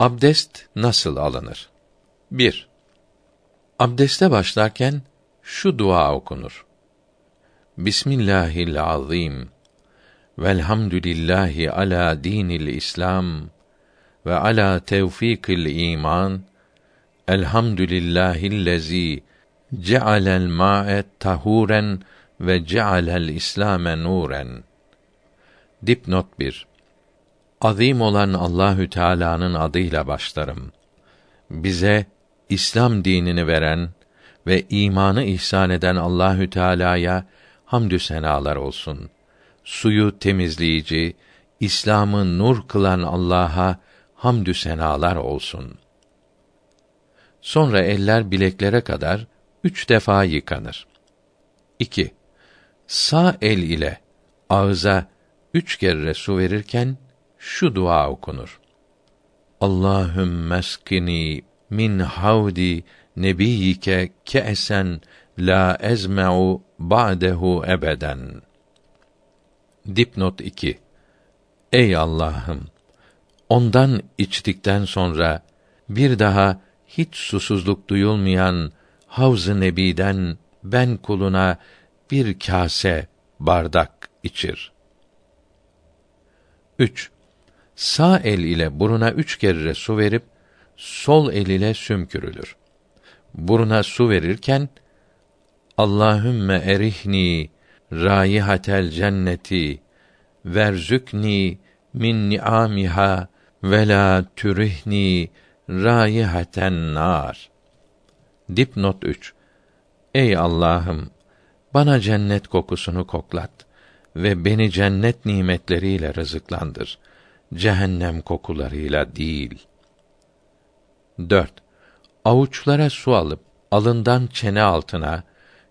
Abdest nasıl alınır? 1. Abdeste başlarken şu dua okunur. Bismillahirrahmanirrahim. Velhamdülillahi ala dinil İslam ve ala tevfikil iman. Elhamdülillahillezî cealel ma'e tahuren ve cealel İslame nuren. Dipnot 1. Azim olan Allahü Teala'nın adıyla başlarım. Bize İslam dinini veren ve imanı ihsan eden Allahü Teala'ya hamdü senalar olsun. Suyu temizleyici, İslam'ı nur kılan Allah'a hamdü senalar olsun. Sonra eller bileklere kadar üç defa yıkanır. 2. Sağ el ile ağza üç kere su verirken şu dua okunur. Allahümme skini min havdi nebiyike ke'sen la ezme'u ba'dehu ebeden. Dipnot 2 Ey Allah'ım! Ondan içtikten sonra bir daha hiç susuzluk duyulmayan Havz-ı Nebi'den ben kuluna bir kase bardak içir. 3. Sağ el ile buruna üç kere su verip sol el ile sümkürülür. Buruna su verirken Allahümme erihni raihatel cenneti verzükni min ni'amiha ve la türihni raihaten nar. Dipnot 3. Ey Allah'ım, bana cennet kokusunu koklat ve beni cennet nimetleriyle rızıklandır. Cehennem kokularıyla değil. 4. Avuçlara su alıp alından çene altına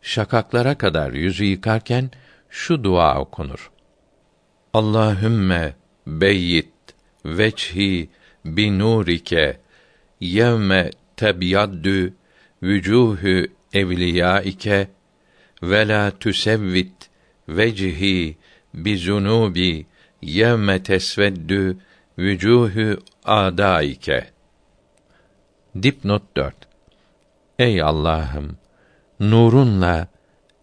şakaklara kadar yüzü yıkarken şu dua okunur. Allahümme beyyit veçhi bi nurike yevme tebyaddu vücuhü evliyaike ve la tüsevvit vecihi bi zunubi yevme tesveddü vücuhü adaike. Dipnot 4 Ey Allah'ım! Nurunla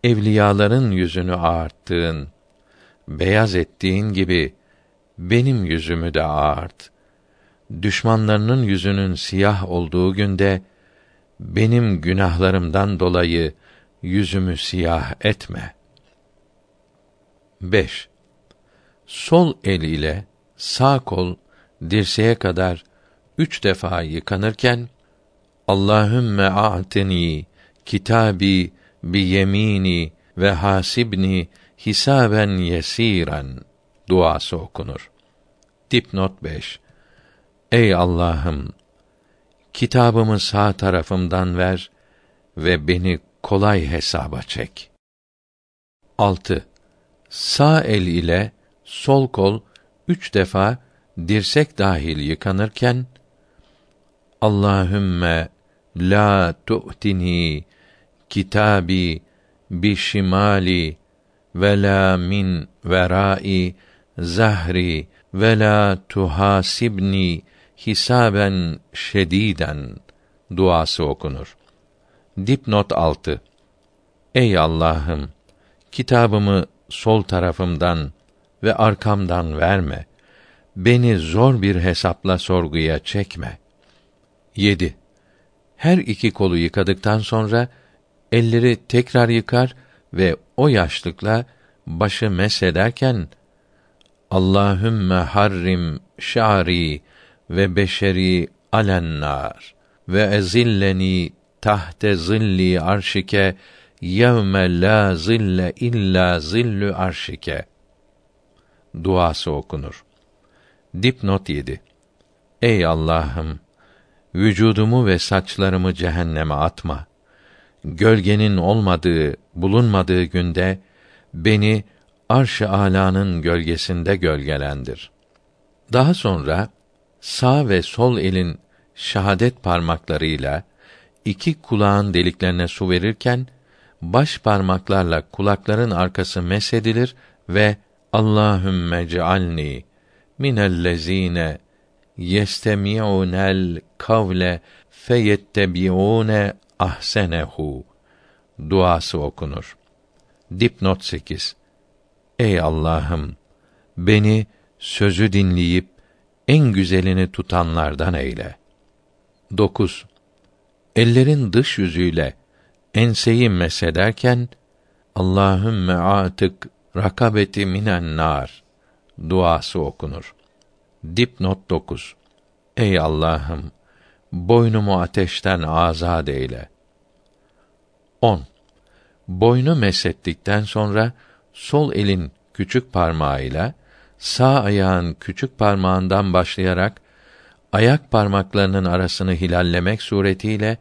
evliyaların yüzünü ağarttığın, beyaz ettiğin gibi benim yüzümü de ağart. Düşmanlarının yüzünün siyah olduğu günde benim günahlarımdan dolayı yüzümü siyah etme. 5. Sol el ile sağ kol dirseğe kadar üç defa yıkanırken Allahümme a'tini kitabi bi yemini ve hasibni hisaben yesiren duası okunur. Dipnot 5. Ey Allah'ım kitabımı sağ tarafımdan ver ve beni kolay hesaba çek. 6. Sağ el ile sol kol üç defa dirsek dahil yıkanırken Allahümme la tu'tini kitabi bi şimali ve la min verai zahri ve la tuhasibni hisaben şediden duası okunur. Dipnot 6 Ey Allah'ım kitabımı sol tarafımdan ve arkamdan verme. Beni zor bir hesapla sorguya çekme. 7. Her iki kolu yıkadıktan sonra elleri tekrar yıkar ve o yaşlıkla başı mesederken Allahümme harrim şa'ri ve beşeri alennar ve ezilleni tahte zilli arşike yevme la zille illa zillü arşike duası okunur. Dipnot 7. Ey Allah'ım vücudumu ve saçlarımı cehenneme atma. Gölgenin olmadığı, bulunmadığı günde beni arş-ı alanın gölgesinde gölgelendir. Daha sonra sağ ve sol elin şahadet parmaklarıyla iki kulağın deliklerine su verirken baş parmaklarla kulakların arkası mesedilir ve Allahümme cealni minellezine yestemi'unel kavle feyettebi'une ahsenehu duası okunur. Dipnot 8. Ey Allah'ım beni sözü dinleyip en güzelini tutanlardan eyle. 9. Ellerin dış yüzüyle enseyi mesederken Allahümme atık rakabeti minen nar duası okunur. Dipnot 9. Ey Allah'ım boynumu ateşten azad eyle. 10. Boynu mesettikten sonra sol elin küçük parmağıyla sağ ayağın küçük parmağından başlayarak ayak parmaklarının arasını hilallemek suretiyle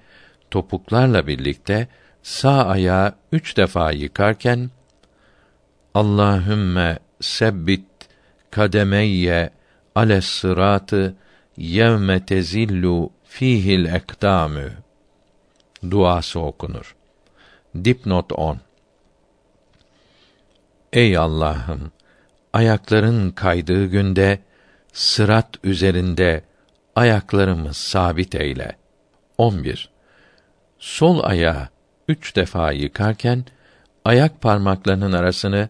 topuklarla birlikte sağ ayağı üç defa yıkarken Allahümme sebbit kademeyye ales sıratı yevme tezillu fihil ekdamü duası okunur. Dipnot 10 Ey Allah'ım ayakların kaydığı günde sırat üzerinde ayaklarımı sabit eyle. 11. Sol ayağı üç defa yıkarken ayak parmaklarının arasını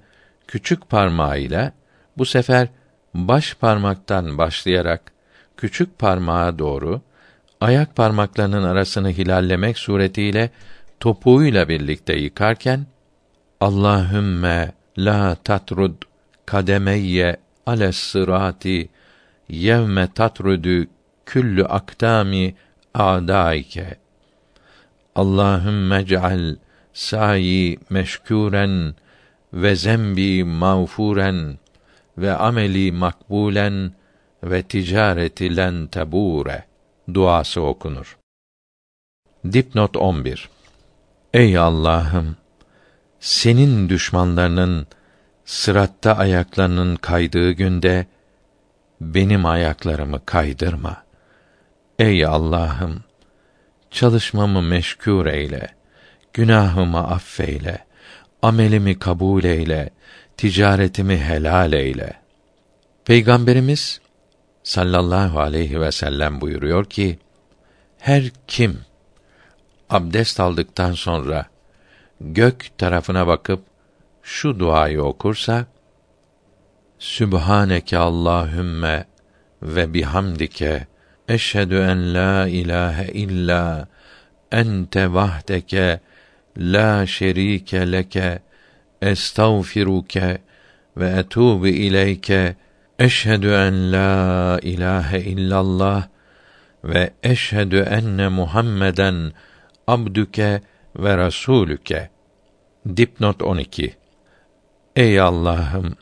küçük parmağıyla bu sefer baş parmaktan başlayarak küçük parmağa doğru ayak parmaklarının arasını hilallemek suretiyle topuğuyla birlikte yıkarken Allahümme la tatrud kademeyye ales sırati yevme tatrudu küllü aktami a'daike Allahümme ceal sayi meşkuren ve zembi mağfuren ve ameli makbulen ve ticareti len tebure duası okunur. Dipnot 11 Ey Allah'ım senin düşmanlarının sıratta ayaklarının kaydığı günde benim ayaklarımı kaydırma. Ey Allah'ım çalışmamı meşgul eyle, günahımı affeyle, amelimi kabul eyle, ticaretimi helal eyle. Peygamberimiz sallallahu aleyhi ve sellem buyuruyor ki, her kim abdest aldıktan sonra gök tarafına bakıp şu duayı okursa Sübhaneke Allahümme ve bihamdike eşhedü en la ilahe illa ente vahdeke la şerike leke estağfiruke ve etubu ileyke eşhedü en la ilahe illallah ve eşhedü enne Muhammeden abdüke ve rasulüke. Dipnot 12. Ey Allah'ım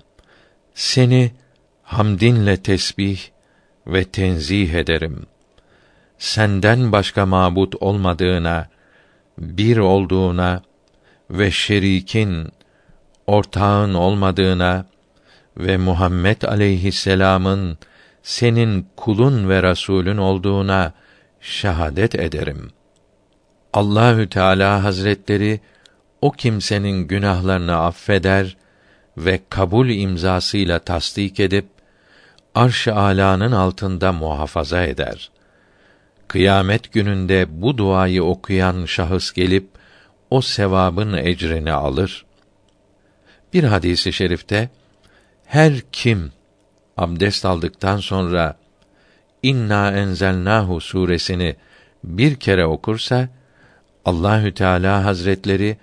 seni hamdinle tesbih ve tenzih ederim. Senden başka mabut olmadığına, bir olduğuna ve şerikin, ortağın olmadığına ve Muhammed aleyhisselam'ın senin kulun ve rasulün olduğuna şahadet ederim. Allahü Teala Hazretleri o kimsenin günahlarını affeder ve kabul imzasıyla tasdik edip arş-ı alanın altında muhafaza eder. Kıyamet gününde bu duayı okuyan şahıs gelip o sevabın ecrini alır. Bir hadisi şerifte her kim abdest aldıktan sonra İnna enzelnahu suresini bir kere okursa Allahü Teala Hazretleri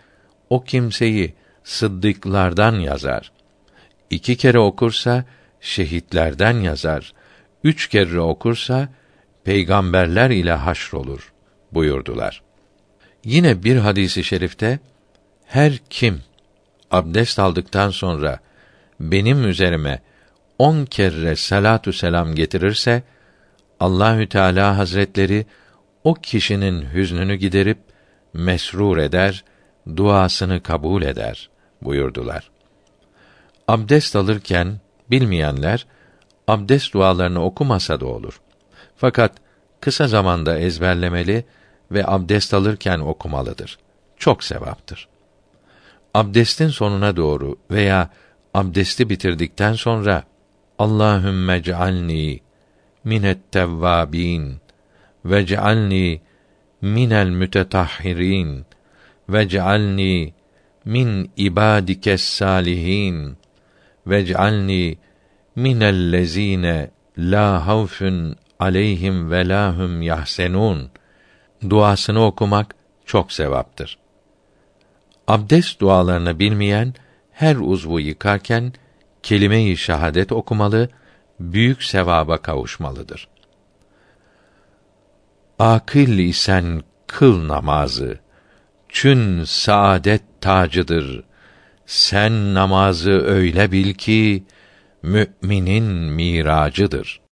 o kimseyi sıddıklardan yazar. İki kere okursa şehitlerden yazar. Üç kere okursa peygamberler ile haşrolur buyurdular. Yine bir hadisi şerifte her kim abdest aldıktan sonra benim üzerime on kere salatu selam getirirse Allahü Teala Hazretleri o kişinin hüznünü giderip mesrur eder, duasını kabul eder buyurdular. Abdest alırken bilmeyenler abdest dualarını okumasa da olur. Fakat kısa zamanda ezberlemeli ve abdest alırken okumalıdır. Çok sevaptır. Abdestin sonuna doğru veya abdesti bitirdikten sonra Allahümme cealni minet tevvabin vec'alni minel mütetahhirin vec'alni min ibadikes salihin vec'alni minellezine la havfun aleyhim ve lahum yahsenun duasını okumak çok sevaptır. Abdest dualarını bilmeyen her uzvu yıkarken kelime-i şehadet okumalı, büyük sevaba kavuşmalıdır. Akıl isen kıl namazı. Çün saadet tacıdır. Sen namazı öyle bil ki müminin miracıdır.''